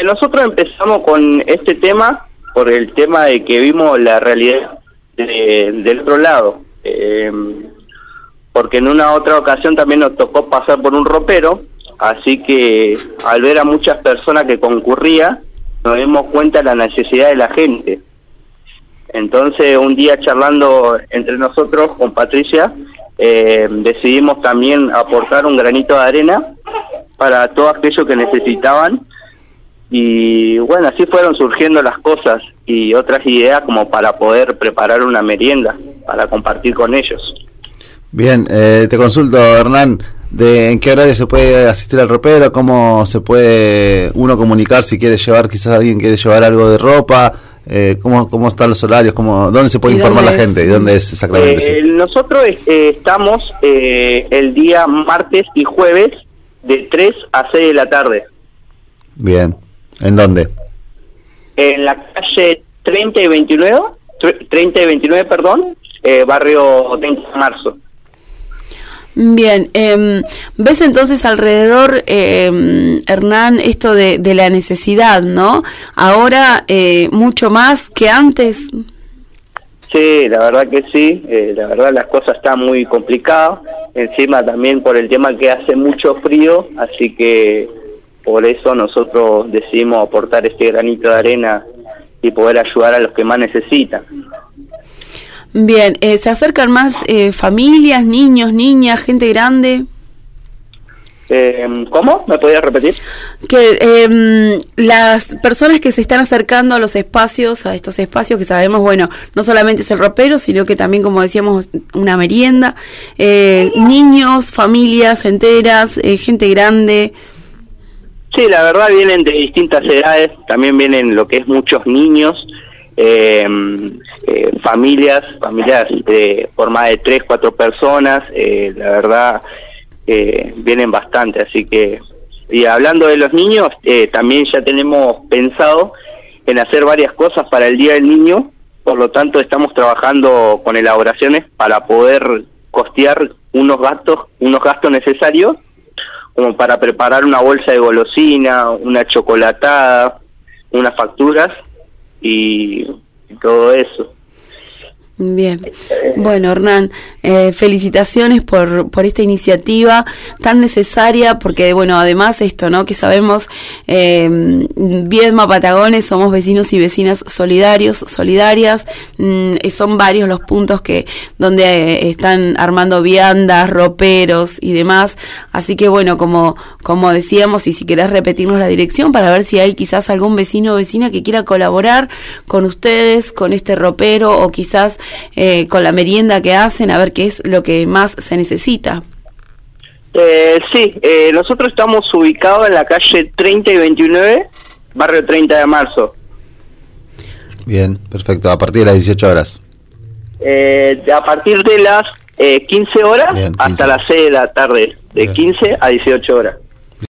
Eh, nosotros empezamos con este tema por el tema de que vimos la realidad del otro lado. Eh, porque en una otra ocasión también nos tocó pasar por un ropero, así que al ver a muchas personas que concurría, nos dimos cuenta de la necesidad de la gente. Entonces, un día charlando entre nosotros con Patricia, eh, decidimos también aportar un granito de arena para todo aquello que necesitaban. Y bueno, así fueron surgiendo las cosas y otras ideas como para poder preparar una merienda para compartir con ellos. Bien, eh, te consulto, Hernán, de en qué horario se puede asistir al ropero, cómo se puede uno comunicar si quiere llevar, quizás alguien quiere llevar algo de ropa, eh, cómo, cómo están los horarios, cómo, dónde se puede informar la gente y dónde es exactamente. Eh, nosotros estamos el día martes y jueves de 3 a 6 de la tarde. Bien, ¿en dónde? En la calle 30 y 29, 30 y 29, perdón, barrio 30 de marzo. Bien, eh, ves entonces alrededor, eh, Hernán, esto de, de, la necesidad, ¿no? Ahora eh, mucho más que antes. Sí, la verdad que sí, eh, la verdad las cosas están muy complicadas, encima también por el tema que hace mucho frío, así que por eso nosotros decidimos aportar este granito de arena y poder ayudar a los que más necesitan. Bien, eh, ¿se acercan más eh, familias, niños, niñas, gente grande? Eh, ¿Cómo? ¿Me podías repetir? Que eh, las personas que se están acercando a los espacios, a estos espacios que sabemos, bueno, no solamente es el ropero, sino que también, como decíamos, una merienda, eh, niños, familias enteras, eh, gente grande. Sí, la verdad vienen de distintas edades, también vienen lo que es muchos niños, eh, eh, familias, familias por más de tres, cuatro personas, eh, la verdad eh, vienen bastante, así que y hablando de los niños, eh, también ya tenemos pensado en hacer varias cosas para el Día del Niño, por lo tanto estamos trabajando con elaboraciones para poder costear unos gastos, unos gastos necesarios como para preparar una bolsa de golosina, una chocolatada, unas facturas y, todo eso. Bien, bueno Hernán, eh, felicitaciones por, por esta iniciativa tan necesaria, porque bueno, además esto, ¿no? Que sabemos, eh, Viedma, Patagones, somos vecinos y vecinas solidarios, solidarias, mm, son varios los puntos que donde eh, están armando viandas, roperos y demás, así que bueno, como, como decíamos, y si querés repetirnos la dirección para ver si hay quizás algún vecino o vecina que quiera colaborar con ustedes, con este ropero, o quizás eh, con la merienda que hacen, a ver qué es lo que más se necesita. Eh, sí, eh, nosotros estamos ubicados en la calle 30 y 29, barrio 30 de marzo. Bien, perfecto, a partir de las 18 horas. Eh, a partir de las eh, 15 horas Bien, 15. hasta las 6 de la tarde, de Bien. 15 a 18 horas.